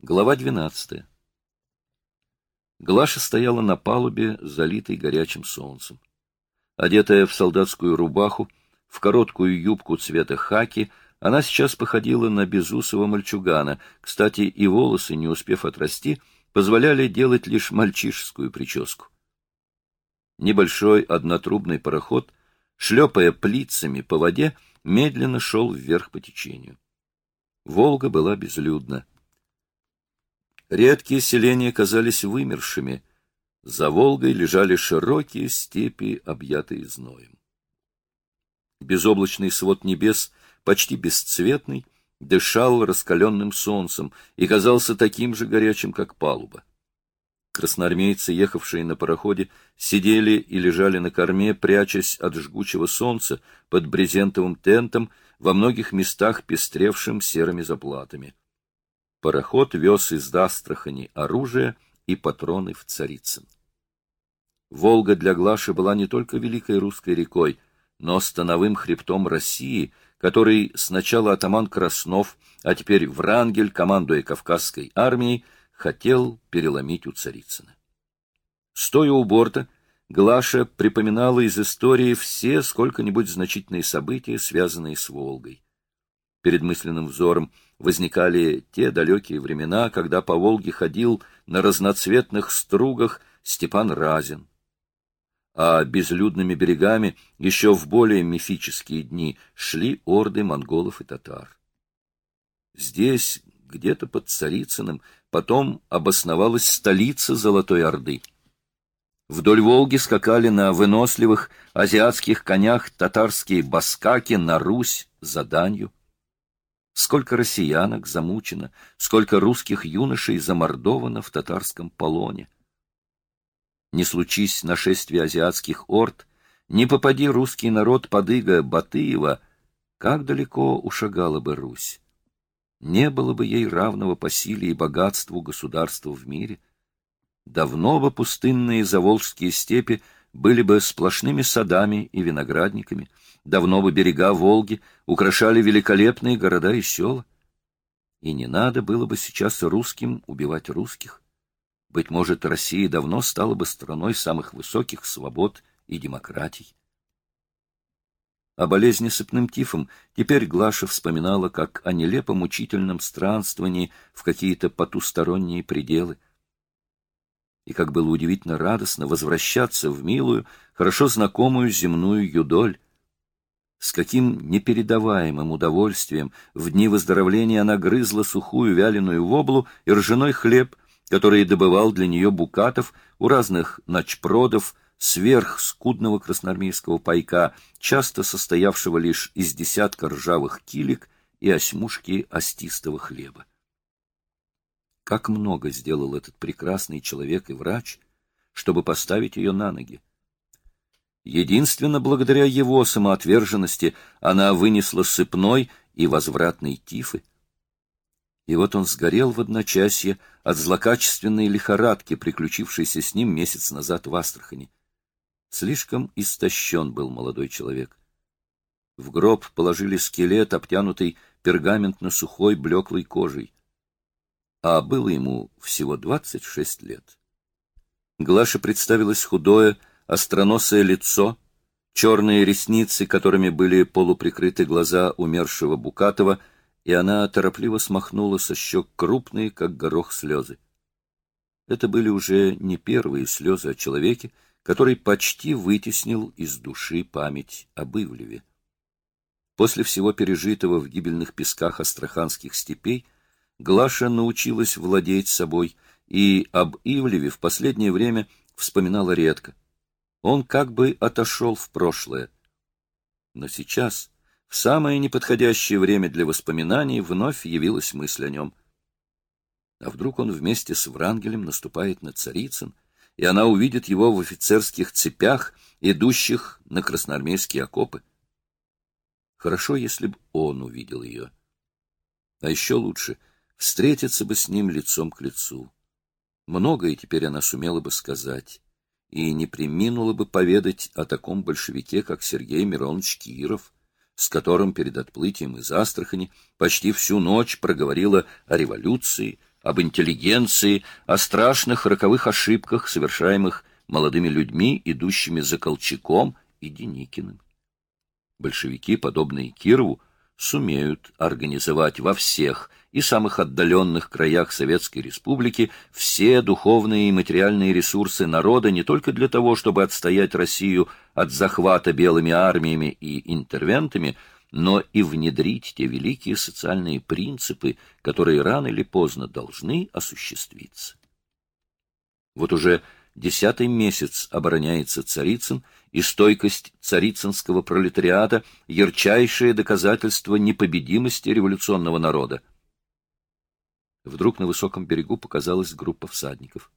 Глава 12. Глаша стояла на палубе, залитой горячим солнцем. Одетая в солдатскую рубаху, в короткую юбку цвета хаки, она сейчас походила на безусого мальчугана. Кстати, и волосы, не успев отрасти, позволяли делать лишь мальчишескую прическу. Небольшой однотрубный пароход, шлепая плицами по воде, медленно шел вверх по течению. Волга была безлюдна. Редкие селения казались вымершими. За Волгой лежали широкие степи, объятые зноем. Безоблачный свод небес, почти бесцветный, дышал раскаленным солнцем и казался таким же горячим, как палуба. Красноармейцы, ехавшие на пароходе, сидели и лежали на корме, прячась от жгучего солнца под брезентовым тентом, во многих местах пестревшим серыми заплатами. Пароход вез из Астрахани оружие и патроны в Царицын. Волга для Глаши была не только великой русской рекой, но становым хребтом России, который сначала атаман Краснов, а теперь Врангель, командуя Кавказской армией, хотел переломить у Царицына. Стоя у борта, Глаша припоминала из истории все сколько-нибудь значительные события, связанные с Волгой. Перед мысленным взором возникали те далекие времена, когда по Волге ходил на разноцветных стругах Степан Разин. А безлюдными берегами еще в более мифические дни шли орды монголов и татар. Здесь, где-то под Царицыным, потом обосновалась столица Золотой Орды. Вдоль Волги скакали на выносливых азиатских конях татарские баскаки на Русь за данью. Сколько россиянок замучено, сколько русских юношей замордовано в татарском полоне. Не случись нашествия азиатских орд, не попади русский народ под иго Батыева, как далеко ушагала бы Русь. Не было бы ей равного по силе и богатству государства в мире. Давно бы пустынные заволжские степи были бы сплошными садами и виноградниками, давно бы берега Волги украшали великолепные города и села. И не надо было бы сейчас русским убивать русских. Быть может, Россия давно стала бы страной самых высоких свобод и демократий. О болезни сыпным тифом теперь Глаша вспоминала как о нелепом учительном странствовании в какие-то потусторонние пределы. И как было удивительно радостно возвращаться в милую, хорошо знакомую земную юдоль, с каким непередаваемым удовольствием в дни выздоровления она грызла сухую вяленую воблу и ржаной хлеб, который добывал для нее Букатов у разных ночпродов, сверх скудного красноармейского пайка, часто состоявшего лишь из десятка ржавых килек и осьмушки остистого хлеба. Как много сделал этот прекрасный человек и врач, чтобы поставить ее на ноги. Единственно благодаря его самоотверженности она вынесла сыпной и возвратной тифы. И вот он сгорел в одночасье от злокачественной лихорадки, приключившейся с ним месяц назад в Астрахани. Слишком истощен был молодой человек. В гроб положили скелет, обтянутый пергаментно-сухой блеклой кожей. А было ему всего двадцать шесть лет. Глаше представилось худое, остроносое лицо, черные ресницы, которыми были полуприкрыты глаза умершего Букатова, и она торопливо смахнула со щек крупные, как горох, слезы. Это были уже не первые слезы о человеке, который почти вытеснил из души память об Ивлеве. После всего пережитого в гибельных песках астраханских степей Глаша научилась владеть собой и об Ивлеве в последнее время вспоминала редко. Он как бы отошел в прошлое. Но сейчас, в самое неподходящее время для воспоминаний, вновь явилась мысль о нем. А вдруг он вместе с Врангелем наступает на Царицын, и она увидит его в офицерских цепях, идущих на красноармейские окопы? Хорошо, если бы он увидел ее. А еще лучше — встретиться бы с ним лицом к лицу. Многое теперь она сумела бы сказать и не приминула бы поведать о таком большевике, как Сергей Миронович Киров, с которым перед отплытием из Астрахани почти всю ночь проговорила о революции, об интеллигенции, о страшных роковых ошибках, совершаемых молодыми людьми, идущими за Колчаком и Деникиным. Большевики, подобные Кирову, сумеют организовать во всех и самых отдаленных краях Советской Республики все духовные и материальные ресурсы народа не только для того, чтобы отстоять Россию от захвата белыми армиями и интервентами, но и внедрить те великие социальные принципы, которые рано или поздно должны осуществиться. Вот уже десятый месяц обороняется Царицын, и стойкость царицынского пролетариата — ярчайшее доказательство непобедимости революционного народа. Вдруг на высоком берегу показалась группа всадников.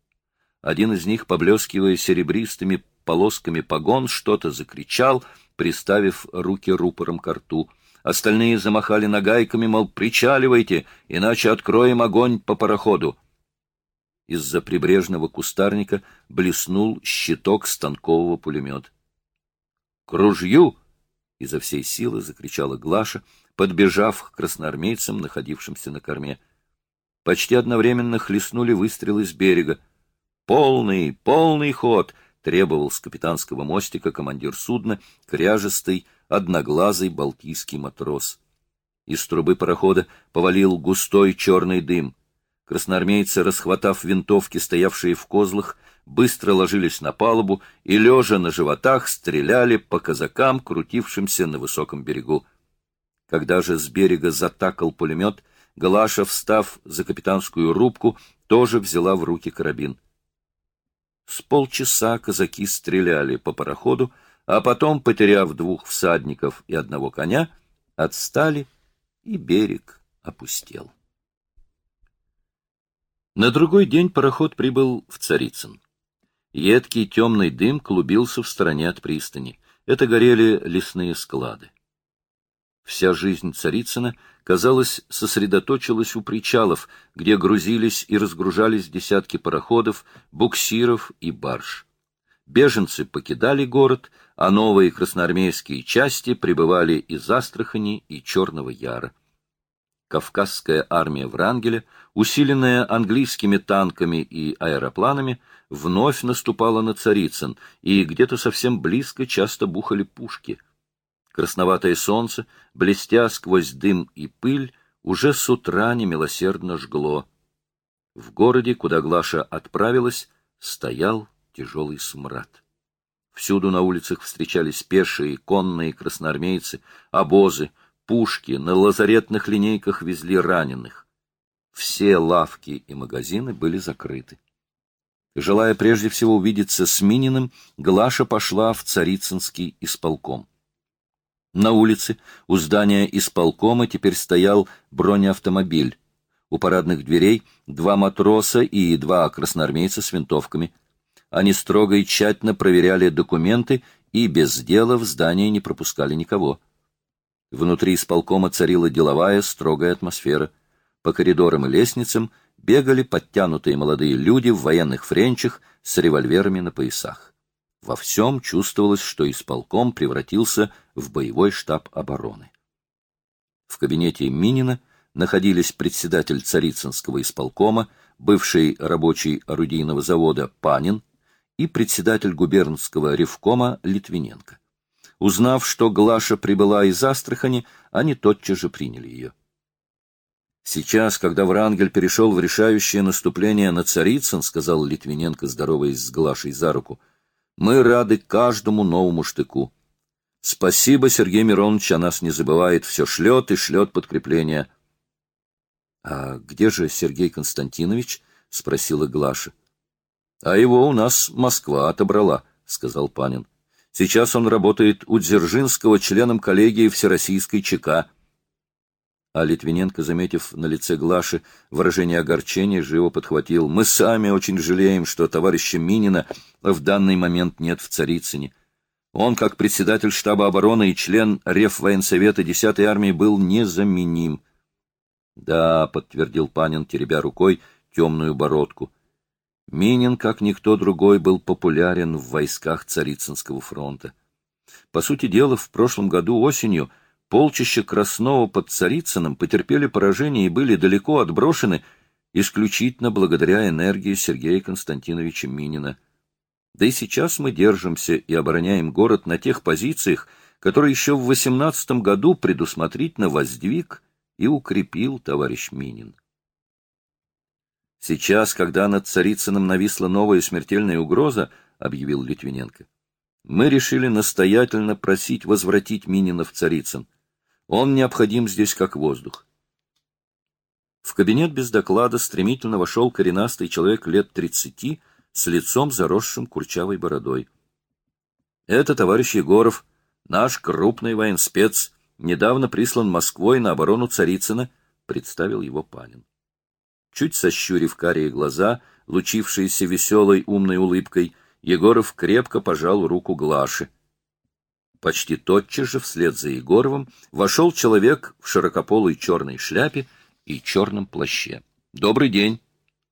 Один из них, поблескивая серебристыми полосками погон, что-то закричал, приставив руки рупором к рту. Остальные замахали нагайками, мол, причаливайте, иначе откроем огонь по пароходу из-за прибрежного кустарника блеснул щиток станкового пулемета. — К ружью! — изо всей силы закричала Глаша, подбежав к красноармейцам, находившимся на корме. Почти одновременно хлестнули выстрелы с берега. «Полный, полный ход!» — требовал с капитанского мостика командир судна, кряжестый, одноглазый балтийский матрос. Из трубы парохода повалил густой черный дым — Красноармейцы, расхватав винтовки, стоявшие в козлах, быстро ложились на палубу и, лежа на животах, стреляли по казакам, крутившимся на высоком берегу. Когда же с берега затакал пулемет, Галаша, встав за капитанскую рубку, тоже взяла в руки карабин. С полчаса казаки стреляли по пароходу, а потом, потеряв двух всадников и одного коня, отстали, и берег опустел. На другой день пароход прибыл в Царицын. Едкий темный дым клубился в стороне от пристани. Это горели лесные склады. Вся жизнь Царицына, казалось, сосредоточилась у причалов, где грузились и разгружались десятки пароходов, буксиров и барж. Беженцы покидали город, а новые красноармейские части прибывали из Астрахани и Черного Яра. Кавказская армия Врангеля, усиленная английскими танками и аэропланами, вновь наступала на Царицын, и где-то совсем близко часто бухали пушки. Красноватое солнце, блестя сквозь дым и пыль, уже с утра немилосердно жгло. В городе, куда Глаша отправилась, стоял тяжелый смрад. Всюду на улицах встречались пешие, конные красноармейцы, обозы, пушки, на лазаретных линейках везли раненых. Все лавки и магазины были закрыты. Желая прежде всего увидеться с Мининым, Глаша пошла в Царицынский исполком. На улице у здания исполкома теперь стоял бронеавтомобиль. У парадных дверей два матроса и два красноармейца с винтовками. Они строго и тщательно проверяли документы и без дела в здание не пропускали никого. Внутри исполкома царила деловая, строгая атмосфера. По коридорам и лестницам бегали подтянутые молодые люди в военных френчах с револьверами на поясах. Во всем чувствовалось, что исполком превратился в боевой штаб обороны. В кабинете Минина находились председатель Царицынского исполкома, бывший рабочий орудийного завода Панин и председатель губернского ревкома Литвиненко. Узнав, что Глаша прибыла из Астрахани, они тотчас же приняли ее. «Сейчас, когда Врангель перешел в решающее наступление на Царицын, — сказал Литвиненко, здороваясь с Глашей за руку, — мы рады каждому новому штыку. Спасибо, Сергей Миронович о нас не забывает, все шлет и шлет подкрепление». «А где же Сергей Константинович?» — спросила Глаша. «А его у нас Москва отобрала», — сказал Панин. Сейчас он работает у Дзержинского членом коллегии Всероссийской ЧК. А Литвиненко, заметив на лице Глаши выражение огорчения, живо подхватил. «Мы сами очень жалеем, что товарища Минина в данный момент нет в Царицыне. Он, как председатель штаба обороны и член Реввоенсовета 10-й армии, был незаменим». «Да», — подтвердил Панин, теребя рукой темную бородку, — Минин, как никто другой, был популярен в войсках Царицынского фронта. По сути дела, в прошлом году осенью полчища Краснова под Царицыным потерпели поражение и были далеко отброшены исключительно благодаря энергии Сергея Константиновича Минина. Да и сейчас мы держимся и обороняем город на тех позициях, которые еще в 18 году предусмотрительно воздвиг и укрепил товарищ Минин. Сейчас, когда над Царицыным нависла новая смертельная угроза, объявил Литвиненко, мы решили настоятельно просить возвратить Минина в Царицын. Он необходим здесь как воздух. В кабинет без доклада стремительно вошел коренастый человек лет тридцати с лицом заросшим курчавой бородой. Это товарищ Егоров, наш крупный военспец, недавно прислан Москвой на оборону Царицына, представил его Панин. Чуть сощурив карие глаза, лучившиеся веселой умной улыбкой, Егоров крепко пожал руку Глаши. Почти тотчас же вслед за Егоровым вошел человек в широкополой черной шляпе и черном плаще. «Добрый день!»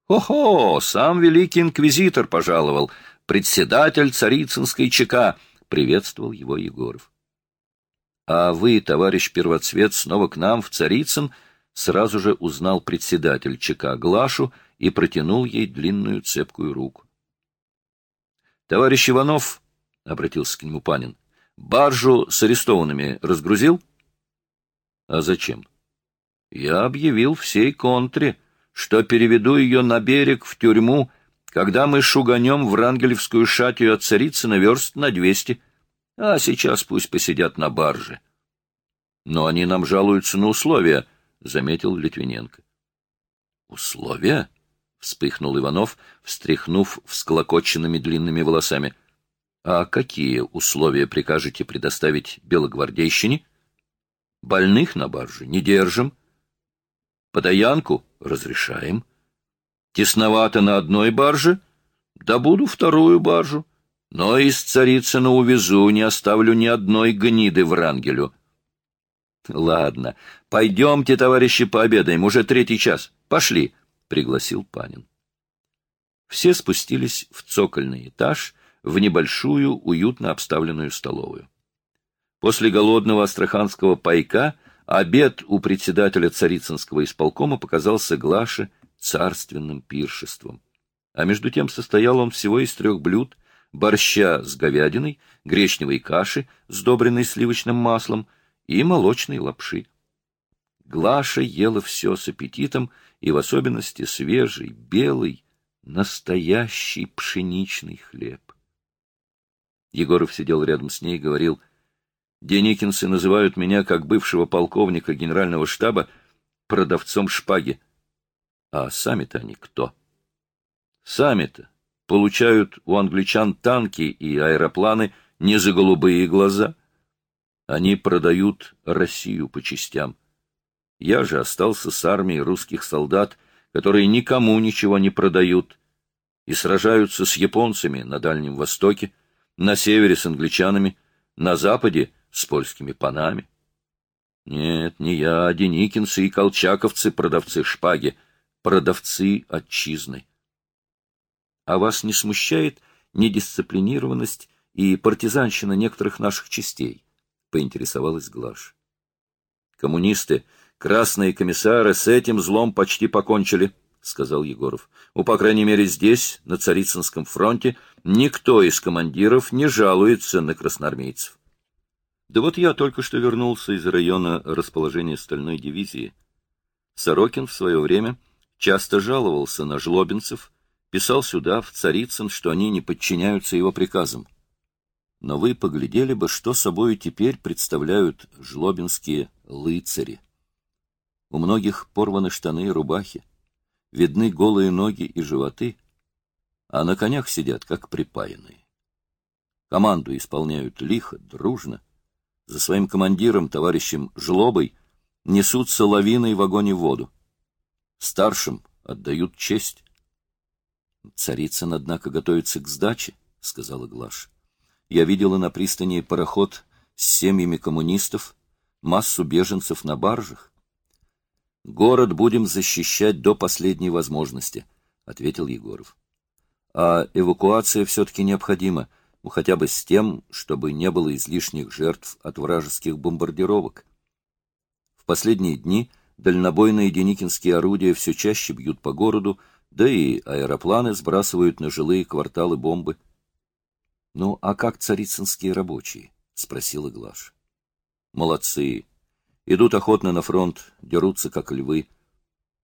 «Хо-хо! Сам великий инквизитор пожаловал! Председатель Царицынской ЧК!» — приветствовал его Егоров. «А вы, товарищ первоцвет, снова к нам в Царицын?» сразу же узнал председатель ЧК Глашу и протянул ей длинную цепкую руку. — Товарищ Иванов, — обратился к нему Панин, — баржу с арестованными разгрузил? — А зачем? — Я объявил всей контре, что переведу ее на берег в тюрьму, когда мы шуганем Врангелевскую шатью от царицы на верст на двести, а сейчас пусть посидят на барже. Но они нам жалуются на условия —— заметил Литвиненко. «Условия?» — вспыхнул Иванов, встряхнув всклокоченными длинными волосами. «А какие условия прикажете предоставить белогвардейщине?» «Больных на барже не держим. Подоянку разрешаем. Тесновато на одной барже? Добуду вторую баржу. Но из Царицына увезу, не оставлю ни одной гниды в Рангелю». Ладно, пойдемте, товарищи, пообедаем, уже третий час. Пошли, — пригласил Панин. Все спустились в цокольный этаж, в небольшую, уютно обставленную столовую. После голодного астраханского пайка обед у председателя Царицынского исполкома показался Глаше царственным пиршеством. А между тем состоял он всего из трех блюд — борща с говядиной, гречневой каши, сдобренной сливочным маслом — и молочной лапши. Глаша ела все с аппетитом, и в особенности свежий, белый, настоящий пшеничный хлеб. Егоров сидел рядом с ней и говорил, «Деникинцы называют меня, как бывшего полковника генерального штаба, продавцом шпаги. А сами-то они кто? Сами-то получают у англичан танки и аэропланы не за голубые глаза, они продают Россию по частям. Я же остался с армией русских солдат, которые никому ничего не продают, и сражаются с японцами на Дальнем Востоке, на севере с англичанами, на западе с польскими панами. Нет, не я, а деникинцы и колчаковцы, продавцы шпаги, продавцы отчизны. А вас не смущает недисциплинированность и партизанщина некоторых наших частей? — поинтересовалась Глаш. «Коммунисты, красные комиссары с этим злом почти покончили», — сказал Егоров. «У, по крайней мере, здесь, на Царицынском фронте, никто из командиров не жалуется на красноармейцев». «Да вот я только что вернулся из района расположения стальной дивизии. Сорокин в свое время часто жаловался на жлобинцев, писал сюда, в Царицын, что они не подчиняются его приказам но вы поглядели бы, что собою теперь представляют жлобинские лыцари. У многих порваны штаны и рубахи, видны голые ноги и животы, а на конях сидят, как припаянные. Команду исполняют лихо, дружно. За своим командиром, товарищем Жлобой, несутся лавиной в огонь и воду. Старшим отдают честь. Царицын, однако, готовится к сдаче, — сказала Глаша. Я видела на пристани пароход с семьями коммунистов, массу беженцев на баржах. «Город будем защищать до последней возможности», — ответил Егоров. «А эвакуация все-таки необходима, ну, хотя бы с тем, чтобы не было излишних жертв от вражеских бомбардировок. В последние дни дальнобойные деникинские орудия все чаще бьют по городу, да и аэропланы сбрасывают на жилые кварталы бомбы. — Ну, а как царицынские рабочие? — спросила Глаш. — Молодцы. Идут охотно на фронт, дерутся как львы.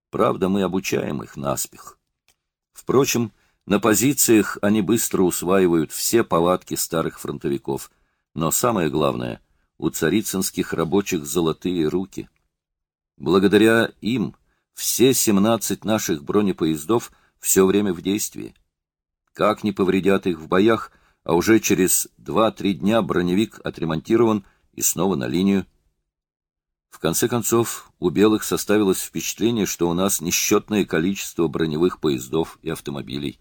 Правда, мы обучаем их наспех. Впрочем, на позициях они быстро усваивают все повадки старых фронтовиков. Но самое главное, у царицынских рабочих золотые руки. Благодаря им все 17 наших бронепоездов все время в действии. Как не повредят их в боях, а уже через 2-3 дня броневик отремонтирован и снова на линию. В конце концов, у белых составилось впечатление, что у нас несчетное количество броневых поездов и автомобилей.